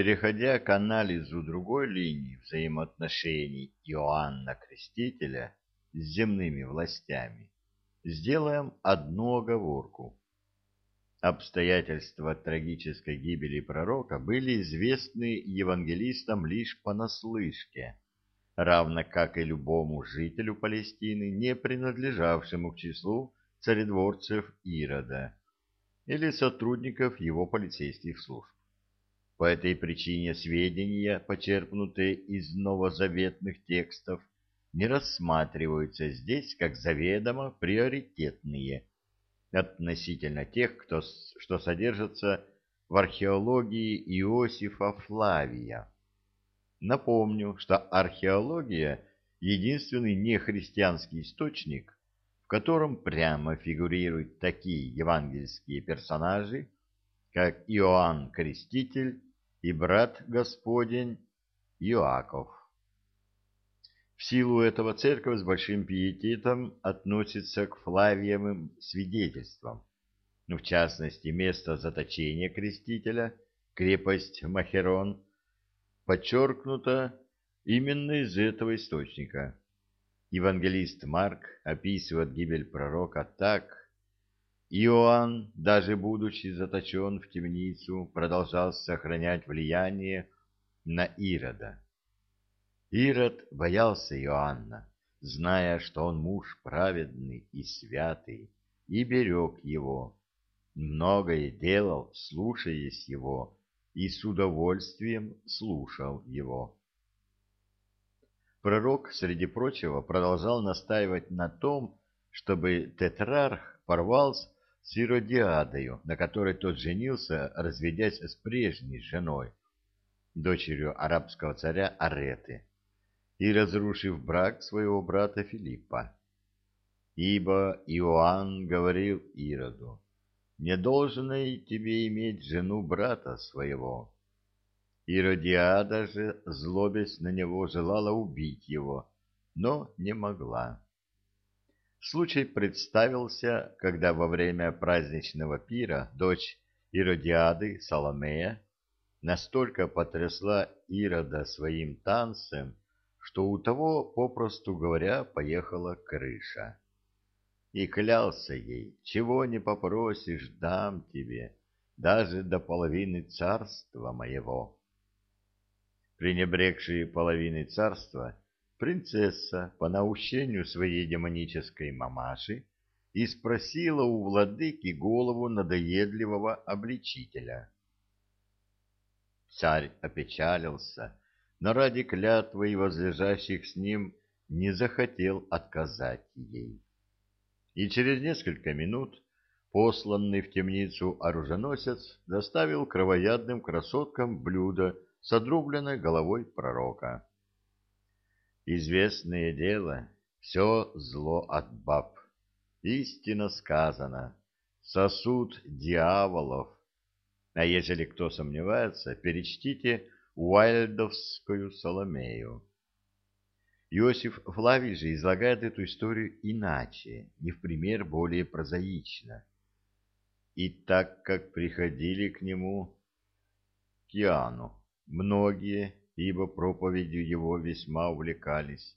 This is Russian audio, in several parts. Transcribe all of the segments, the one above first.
Переходя к анализу другой линии взаимоотношений Иоанна Крестителя с земными властями, сделаем одну оговорку. Обстоятельства трагической гибели пророка были известны евангелистам лишь понаслышке, равно как и любому жителю Палестины, не принадлежавшему к числу царедворцев Ирода или сотрудников его полицейских служб. По этой причине сведения, почерпнутые из новозаветных текстов, не рассматриваются здесь как заведомо приоритетные относительно тех, кто, что содержатся в археологии Иосифа Флавия. Напомню, что археология – единственный нехристианский источник, в котором прямо фигурируют такие евангельские персонажи, как Иоанн Креститель и брат Господень Иоаков. В силу этого церковь с большим пиететом относится к Флавиевым свидетельствам, ну, в частности, место заточения крестителя, крепость Махерон, подчеркнуто именно из этого источника. Евангелист Марк описывает гибель пророка так, Иоанн, даже будучи заточен в темницу, продолжал сохранять влияние на Ирода. Ирод боялся Иоанна, зная, что он муж праведный и святый, и берег его. Многое делал, слушаясь его, и с удовольствием слушал его. Пророк, среди прочего, продолжал настаивать на том, чтобы тетрарх порвался Иродиадою, на которой тот женился, разведясь с прежней женой, дочерью арабского царя Ареты, и разрушив брак своего брата Филиппа. Ибо Иоанн говорил Ироду, «Не должно и тебе иметь жену брата своего». Иродиада же, злобясь на него, желала убить его, но не могла. Случай представился, когда во время праздничного пира дочь Иродиады, Соломея, настолько потрясла Ирода своим танцем, что у того, попросту говоря, поехала крыша. И клялся ей, чего не попросишь, дам тебе, даже до половины царства моего. Пренебрегшие половины царства, принцесса по наущению своей демонической мамаши и спросила у владыки голову надоедливого обличителя. Царь опечалился, но ради клятвы и возлежащих с ним не захотел отказать ей. И через несколько минут посланный в темницу оруженосец доставил кровоядным красоткам блюдо с отрубленной головой пророка. Известное дело, все зло от баб. Истинно сказано, сосуд дьяволов. А если кто сомневается, перечтите Уайльдовскую Соломею. Иосиф Флавий же излагает эту историю иначе, не в пример более прозаично. И так как приходили к нему, к Иоанну, многие, ибо проповедью его весьма увлекались,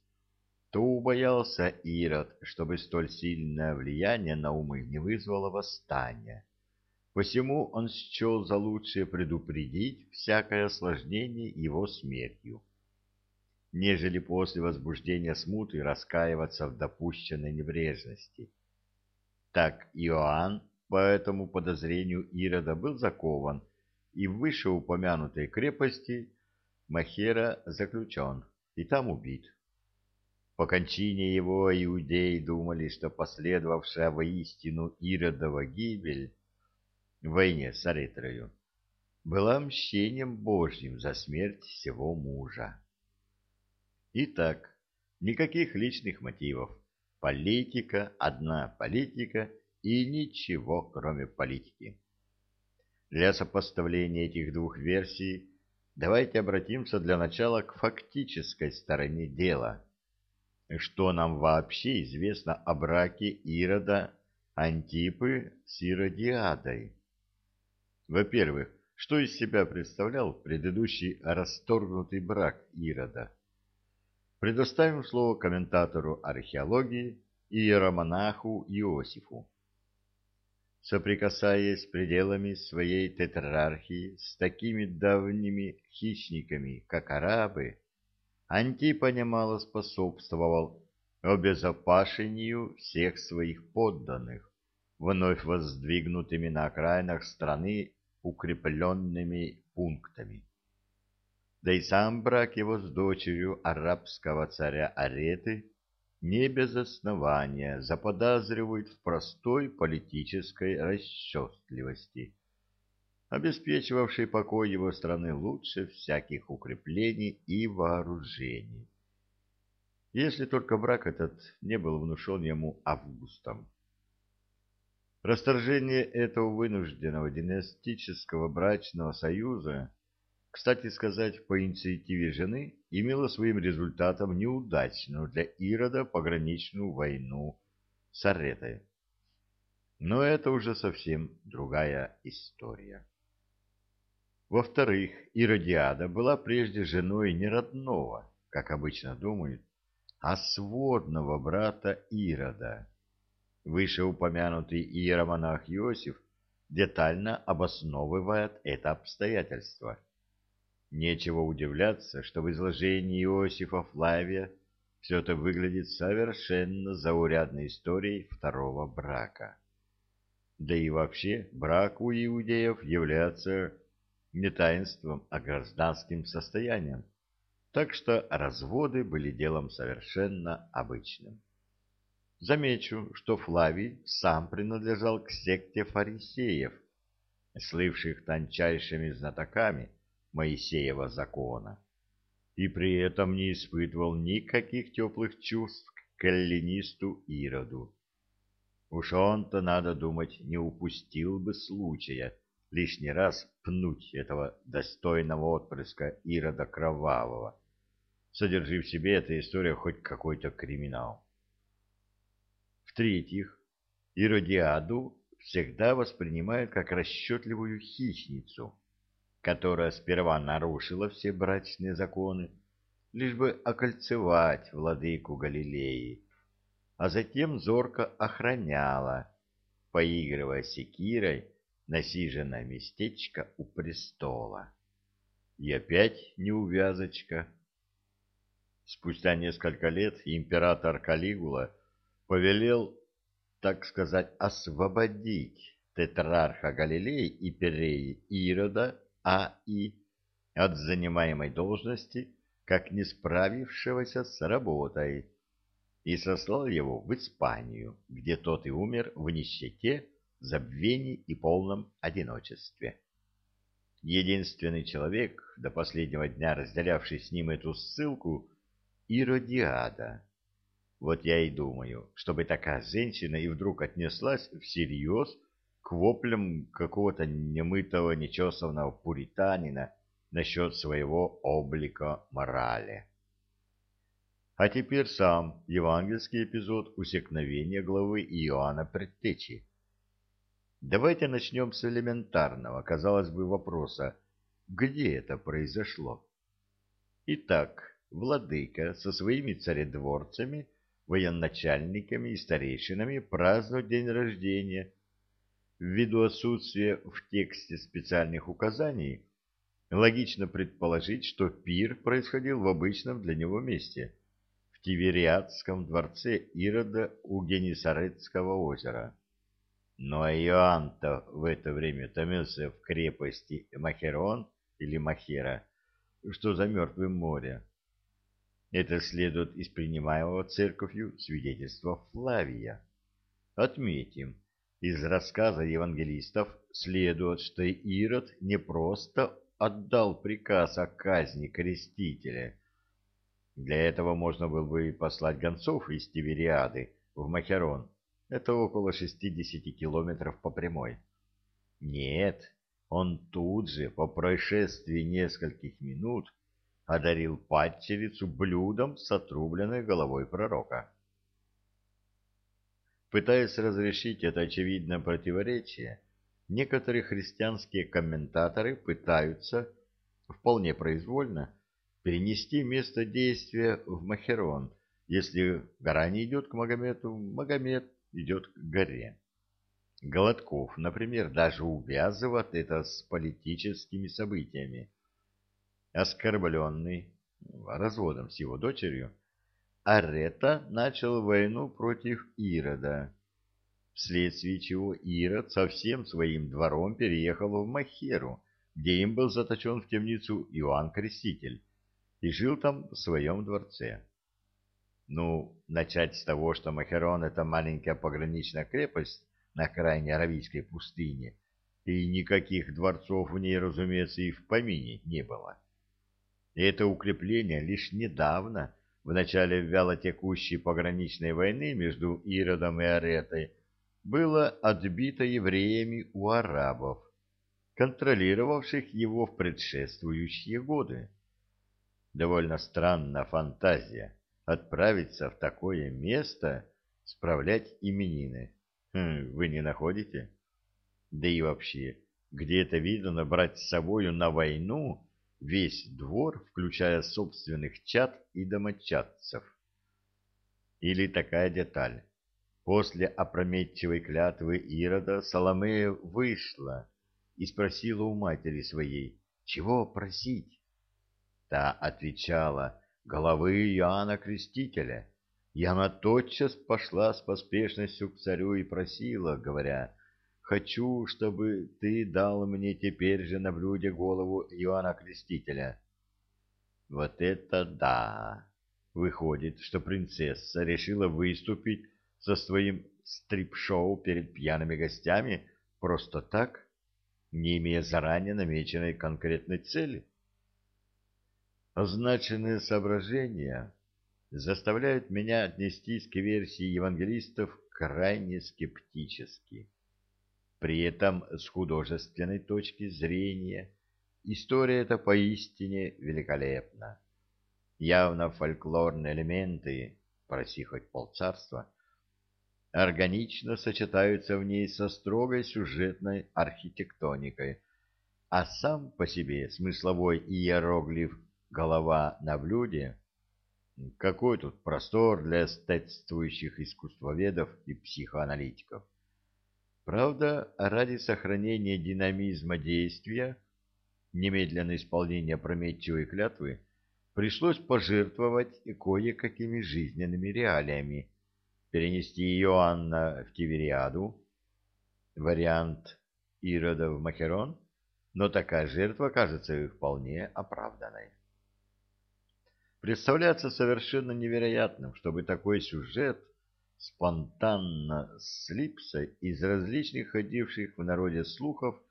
то убоялся Ирод, чтобы столь сильное влияние на умы не вызвало восстания. Посему он счел за лучшее предупредить всякое осложнение его смертью, нежели после возбуждения смуты раскаиваться в допущенной небрежности. Так Иоанн по этому подозрению Ирода был закован и в вышеупомянутой крепости Махера заключен и там убит. По кончине его иудеи думали, что последовавшая воистину Иродова гибель в войне с Аритрою была мщением Божьим за смерть всего мужа. Итак, никаких личных мотивов. Политика, одна политика и ничего, кроме политики. Для сопоставления этих двух версий Давайте обратимся для начала к фактической стороне дела. Что нам вообще известно о браке Ирода Антипы с Иродиадой? Во-первых, что из себя представлял предыдущий расторгнутый брак Ирода. Предоставим слово комментатору археологии иеромонаху Иосифу. Соприкасаясь пределами своей тетрархии с такими давними хищниками, как арабы, Антипа немало способствовал обезопашению всех своих подданных, вновь воздвигнутыми на окраинах страны укрепленными пунктами. Да и сам брак его с дочерью арабского царя Ареты не без основания заподозривают в простой политической расчетливости, обеспечивавшей покой его страны лучше всяких укреплений и вооружений. Если только брак этот не был внушен ему Августом. Расторжение этого вынужденного династического брачного союза, кстати сказать, по инициативе жены, имело своим результатом неудачную для Ирода пограничную войну с Аретой. Но это уже совсем другая история. Во-вторых, Иродиада была прежде женой не родного, как обычно думают, а сводного брата Ирода Вышеупомянутый иеромонах Иосиф детально обосновывает это обстоятельство. Нечего удивляться, что в изложении Иосифа Флавия все это выглядит совершенно заурядной историей второго брака. Да и вообще брак у иудеев является не таинством, а гражданским состоянием, так что разводы были делом совершенно обычным. Замечу, что Флавий сам принадлежал к секте фарисеев, слывших тончайшими знатоками Моисеева закона, и при этом не испытывал никаких теплых чувств к эллинисту Ироду. Уж он-то, надо думать, не упустил бы случая лишний раз пнуть этого достойного отпрыска Ирода Кровавого, содержи в себе эта история хоть какой-то криминал. В-третьих, Иродиаду всегда воспринимают как расчетливую хищницу, которая сперва нарушила все брачные законы, лишь бы окольцевать владыку Галилеи, а затем зорко охраняла, поигрывая секирой, насиженное местечко у престола. И опять неувязочка. Спустя несколько лет император Калигула повелел, так сказать, освободить тетрарха Галилеи и Переи Ирода А.И. от занимаемой должности, как не справившегося с работой, и сослал его в Испанию, где тот и умер в нищете, забвении и полном одиночестве. Единственный человек, до последнего дня разделявший с ним эту ссылку, Иродиада, вот я и думаю, чтобы такая женщина и вдруг отнеслась всерьез к воплям какого-то немытого, нечесанного пуританина насчет своего облика морали. А теперь сам евангельский эпизод усекновения главы Иоанна Предтечи. Давайте начнем с элементарного, казалось бы, вопроса, где это произошло? Итак, владыка со своими царедворцами военачальниками и старейшинами праздновать день рождения. Ввиду отсутствия в тексте специальных указаний, логично предположить, что пир происходил в обычном для него месте, в Тивериадском дворце Ирода у Генисарецкого озера. Но Иоанн-то в это время томился в крепости Махерон или Махера, что за Мертвым морем это следует из принимаемого церковью свидетельства Флавия. Отметим, из рассказа евангелистов следует, что Ирод не просто отдал приказ о казни крестителя. Для этого можно было бы послать гонцов из Тивериады в Махерон. Это около 60 километров по прямой. Нет, он тут же, по происшествии нескольких минут, одарил падчерицу блюдом с отрубленной головой пророка. Пытаясь разрешить это очевидное противоречие, некоторые христианские комментаторы пытаются, вполне произвольно, перенести место действия в Махерон. Если гора не идет к Магомету, Магомед идет к горе. Голодков, например, даже увязывает это с политическими событиями. Оскорбленный разводом с его дочерью, Арета начал войну против Ирода, вследствие чего Ирод со всем своим двором переехал в Махеру, где им был заточен в темницу Иоанн Креститель, и жил там в своем дворце. Ну, начать с того, что Махерон — это маленькая пограничная крепость на окраине Аравийской пустыни, и никаких дворцов в ней, разумеется, и в помине не было. И это укрепление лишь недавно, в начале вялотекущей пограничной войны между Иродом и Аретой, было отбито евреями у арабов, контролировавших его в предшествующие годы. Довольно странная фантазия отправиться в такое место справлять именины. Хм, вы не находите? Да и вообще, где это видно брать с собою на войну весь двор, включая собственных чад и домочадцев? Или такая деталь. После опрометчивой клятвы Ирода Соломея вышла и спросила у матери своей, чего просить. Та отвечала, головы Иоанна Крестителя. И она тотчас пошла с поспешностью к царю и просила, говоря, «Хочу, чтобы ты дал мне теперь же на блюде голову Иоанна Крестителя». Вот это да! Выходит, что принцесса решила выступить со своим стрип-шоу перед пьяными гостями просто так, не имея заранее намеченной конкретной цели. Означенные соображения заставляют меня отнестись к версии евангелистов крайне скептически. При этом с художественной точки зрения история эта поистине великолепна. Явно фольклорные элементы, проси хоть полцарства, органично сочетаются в ней со строгой сюжетной архитектоникой, а сам по себе смысловой иероглиф «голова на блюде» какой тут простор для эстетствующих искусствоведов и психоаналитиков. Правда, ради сохранения динамизма действия, немедленное исполнение опрометчивой клятвы, пришлось пожертвовать кое-какими жизненными реалиями, перенести Иоанна в Тивериаду, вариант Ирода в Махерон, но такая жертва кажется вполне оправданной. Представляется совершенно невероятным, чтобы такой сюжет спонтанно слипся из различных ходивших в народе слухов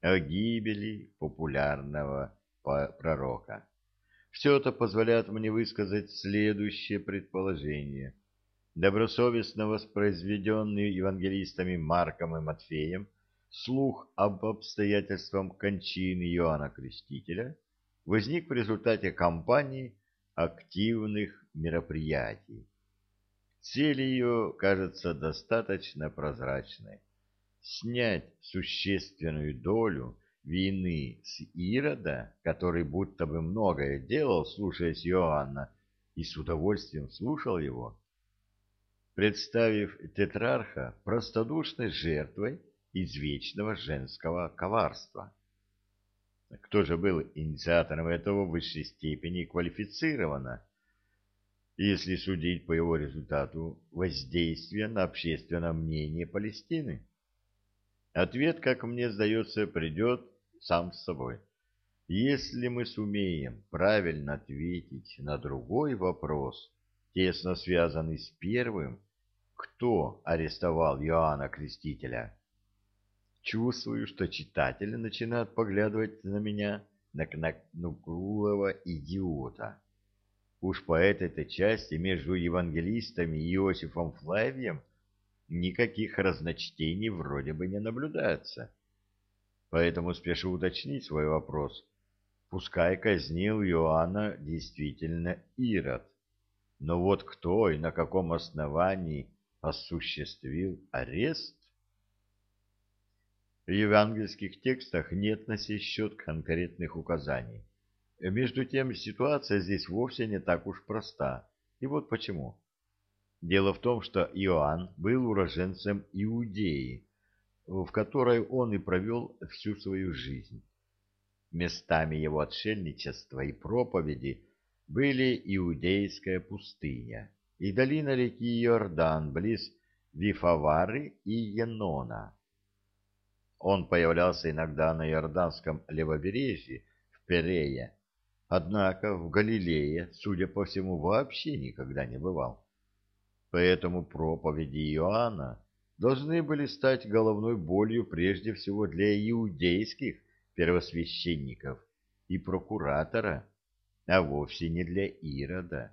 о гибели популярного пророка. Все это позволяет мне высказать следующее предположение – добросовестно воспроизведенный евангелистами Марком и Матфеем, слух об обстоятельствах кончины Иоанна Крестителя возник в результате кампании активных мероприятий. Цель ее кажется достаточно прозрачной. Снять существенную долю вины с Ирода, который будто бы многое делал, слушаясь Иоанна, и с удовольствием слушал его, представив тетрарха простодушной жертвой извечного женского коварства. Кто же был инициатором этого в высшей степени квалифицировано, если судить по его результату воздействия на общественное мнение Палестины? Ответ, как мне сдается, придет сам с собой. Если мы сумеем правильно ответить на другой вопрос, тесно связанный с первым, кто арестовал Иоанна Крестителя. Чувствую, что читатели начинают поглядывать на меня, на кнакнуклого идиота. Уж по этой-то части между евангелистами и Иосифом Флавием никаких разночтений вроде бы не наблюдается. Поэтому спешу уточнить свой вопрос. Пускай казнил Иоанна действительно Ирод. Но вот кто и на каком основании осуществил арест? В евангельских текстах нет на сей счет конкретных указаний. Между тем, ситуация здесь вовсе не так уж проста. И вот почему. Дело в том, что Иоанн был уроженцем Иудеи, в которой он и провел всю свою жизнь. Местами его отшельничества и проповеди были Иудейская пустыня и долина реки Иордан близ Вифавары и Енона. Он появлялся иногда на Иорданском левобережье в Перее, однако в Галилее, судя по всему, вообще никогда не бывал. Поэтому проповеди Иоанна должны были стать головной болью прежде всего для иудейских первосвященников и прокуратора, а вовсе не для Ирода.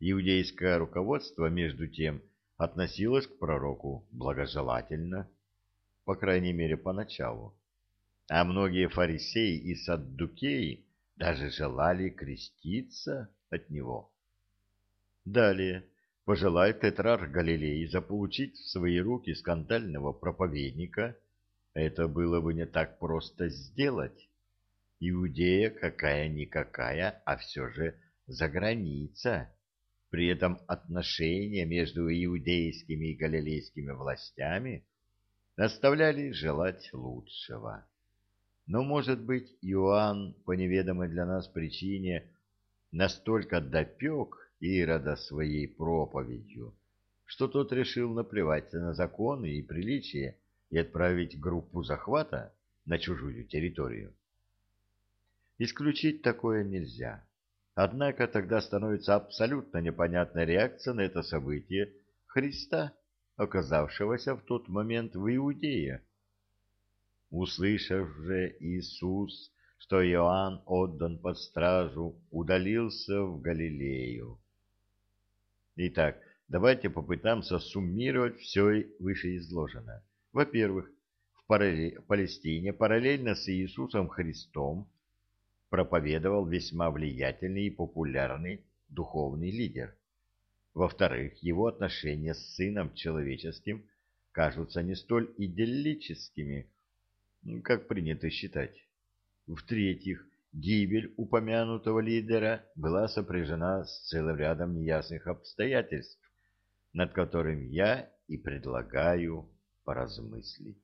Иудейское руководство, между тем, относилось к пророку благожелательно, по крайней мере, поначалу. А многие фарисеи и саддукеи даже желали креститься от него. Далее пожелает тетрарх Галилеи заполучить в свои руки скандального проповедника, это было бы не так просто сделать. Иудея какая-никакая, а все же за граница. При этом отношения между иудейскими и галилейскими властями оставляли желать лучшего. Но, может быть, Иоанн, по неведомой для нас причине, настолько допек Ирода своей проповедью, что тот решил наплевать на законы и приличия и отправить группу захвата на чужую территорию. Исключить такое нельзя. Однако тогда становится абсолютно непонятная реакция на это событие Христа, оказавшегося в тот момент в Иудее. Услышав же Иисус, что Иоанн отдан под стражу, удалился в Галилею. Итак, давайте попытаемся суммировать все вышеизложенное. Во-первых, в Палестине параллельно с Иисусом Христом проповедовал весьма влиятельный и популярный духовный лидер. Во-вторых, его отношения с Сыном Человеческим кажутся не столь идиллическими, как принято считать. В-третьих, Гибель упомянутого лидера была сопряжена с целым рядом неясных обстоятельств, над которыми я и предлагаю поразмыслить.